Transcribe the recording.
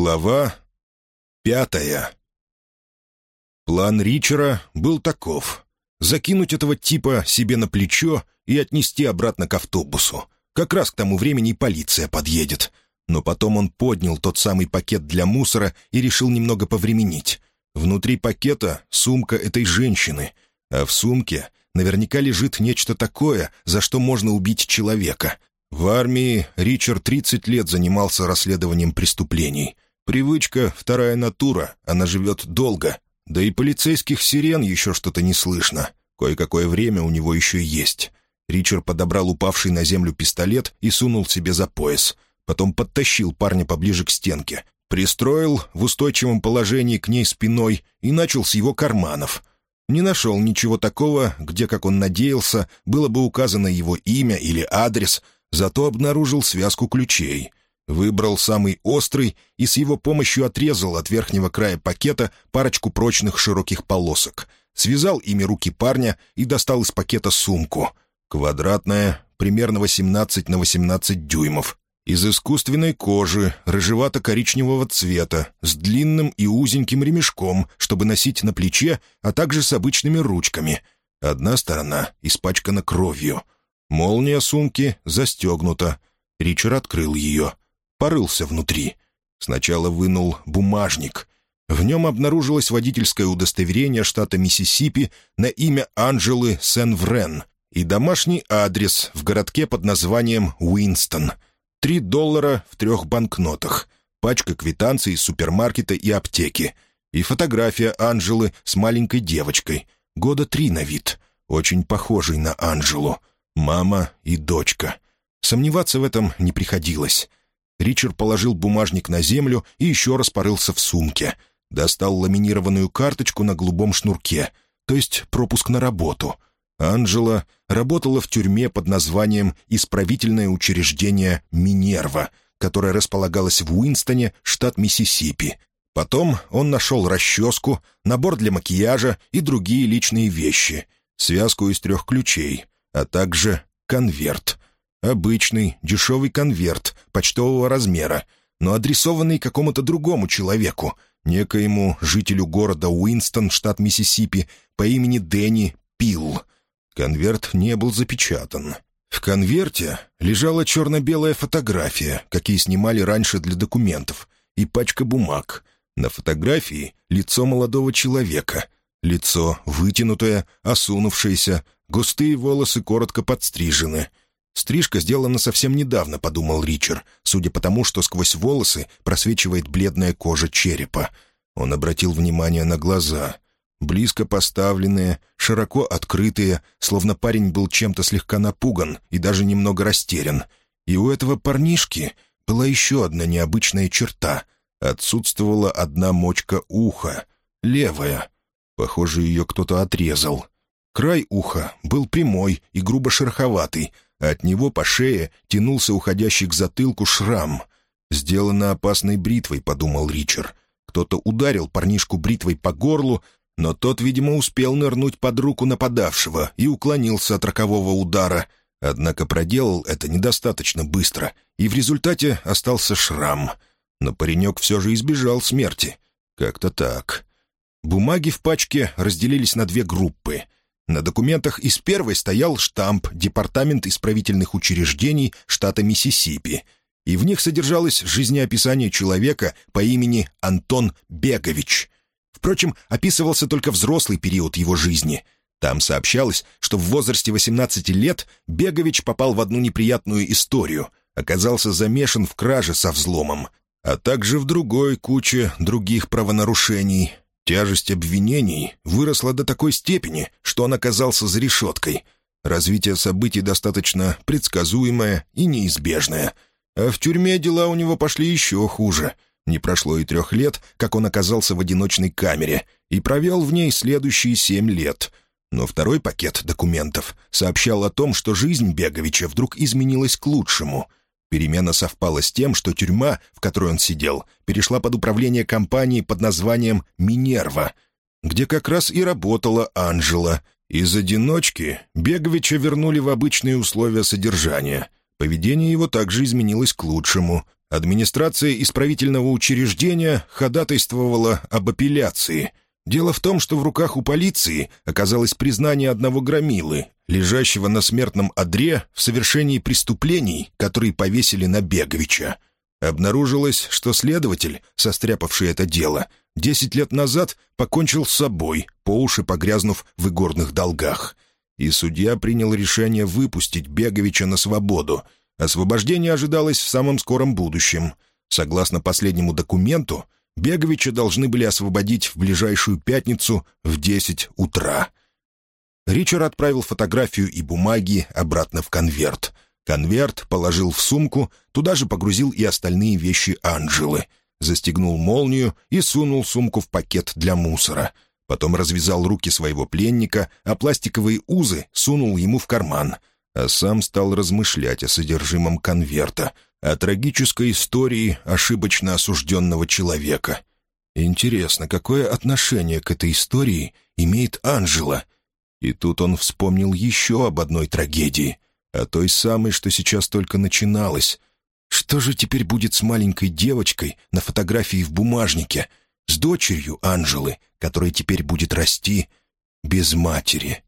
Глава пятая План Ричера был таков. Закинуть этого типа себе на плечо и отнести обратно к автобусу. Как раз к тому времени полиция подъедет. Но потом он поднял тот самый пакет для мусора и решил немного повременить. Внутри пакета сумка этой женщины, а в сумке наверняка лежит нечто такое, за что можно убить человека. В армии Ричард 30 лет занимался расследованием преступлений. Привычка — вторая натура, она живет долго. Да и полицейских сирен еще что-то не слышно. Кое-какое время у него еще есть. Ричард подобрал упавший на землю пистолет и сунул себе за пояс. Потом подтащил парня поближе к стенке. Пристроил в устойчивом положении к ней спиной и начал с его карманов. Не нашел ничего такого, где, как он надеялся, было бы указано его имя или адрес — зато обнаружил связку ключей. Выбрал самый острый и с его помощью отрезал от верхнего края пакета парочку прочных широких полосок. Связал ими руки парня и достал из пакета сумку. Квадратная, примерно 18 на 18 дюймов. Из искусственной кожи, рыжевато-коричневого цвета, с длинным и узеньким ремешком, чтобы носить на плече, а также с обычными ручками. Одна сторона испачкана кровью — Молния сумки застегнута. Ричард открыл ее. Порылся внутри. Сначала вынул бумажник. В нем обнаружилось водительское удостоверение штата Миссисипи на имя Анжелы Сен-Врен и домашний адрес в городке под названием Уинстон. Три доллара в трех банкнотах, пачка квитанций из супермаркета и аптеки и фотография Анжелы с маленькой девочкой, года три на вид, очень похожей на Анжелу. Мама и дочка. Сомневаться в этом не приходилось. Ричард положил бумажник на землю и еще раз порылся в сумке. Достал ламинированную карточку на голубом шнурке, то есть пропуск на работу. Анжела работала в тюрьме под названием «Исправительное учреждение Минерва», которое располагалось в Уинстоне, штат Миссисипи. Потом он нашел расческу, набор для макияжа и другие личные вещи, связку из трех ключей — а также конверт. Обычный, дешевый конверт почтового размера, но адресованный какому-то другому человеку, некоему жителю города Уинстон, штат Миссисипи, по имени Дэнни Пилл. Конверт не был запечатан. В конверте лежала черно-белая фотография, какие снимали раньше для документов, и пачка бумаг. На фотографии лицо молодого человека. Лицо вытянутое, осунувшееся, Густые волосы коротко подстрижены. «Стрижка сделана совсем недавно», — подумал Ричард, судя по тому, что сквозь волосы просвечивает бледная кожа черепа. Он обратил внимание на глаза. Близко поставленные, широко открытые, словно парень был чем-то слегка напуган и даже немного растерян. И у этого парнишки была еще одна необычная черта. Отсутствовала одна мочка уха, левая. Похоже, ее кто-то отрезал. Край уха был прямой и грубо шероховатый, а от него по шее тянулся уходящий к затылку шрам. «Сделано опасной бритвой», — подумал Ричард. Кто-то ударил парнишку бритвой по горлу, но тот, видимо, успел нырнуть под руку нападавшего и уклонился от рокового удара. Однако проделал это недостаточно быстро, и в результате остался шрам. Но паренек все же избежал смерти. Как-то так. Бумаги в пачке разделились на две группы — на документах из первой стоял штамп «Департамент исправительных учреждений штата Миссисипи», и в них содержалось жизнеописание человека по имени Антон Бегович. Впрочем, описывался только взрослый период его жизни. Там сообщалось, что в возрасте 18 лет Бегович попал в одну неприятную историю, оказался замешан в краже со взломом, а также в другой куче других правонарушений — Тяжесть обвинений выросла до такой степени, что он оказался за решеткой. Развитие событий достаточно предсказуемое и неизбежное. А в тюрьме дела у него пошли еще хуже. Не прошло и трех лет, как он оказался в одиночной камере и провел в ней следующие семь лет. Но второй пакет документов сообщал о том, что жизнь Беговича вдруг изменилась к лучшему — Перемена совпала с тем, что тюрьма, в которой он сидел, перешла под управление компании под названием «Минерва», где как раз и работала Анжела. Из одиночки Беговича вернули в обычные условия содержания. Поведение его также изменилось к лучшему. администрация исправительного учреждения ходатайствовала об апелляции. Дело в том, что в руках у полиции оказалось признание одного громилы, лежащего на смертном одре в совершении преступлений, которые повесили на Беговича. Обнаружилось, что следователь, состряпавший это дело, десять лет назад покончил с собой, по уши погрязнув в игорных долгах. И судья принял решение выпустить Беговича на свободу. Освобождение ожидалось в самом скором будущем. Согласно последнему документу, Беговича должны были освободить в ближайшую пятницу в десять утра. Ричард отправил фотографию и бумаги обратно в конверт. Конверт положил в сумку, туда же погрузил и остальные вещи Анжелы. Застегнул молнию и сунул сумку в пакет для мусора. Потом развязал руки своего пленника, а пластиковые узы сунул ему в карман. А сам стал размышлять о содержимом конверта, о трагической истории ошибочно осужденного человека. Интересно, какое отношение к этой истории имеет Анжела? И тут он вспомнил еще об одной трагедии — о той самой, что сейчас только начиналось. Что же теперь будет с маленькой девочкой на фотографии в бумажнике, с дочерью Анжелы, которая теперь будет расти без матери?»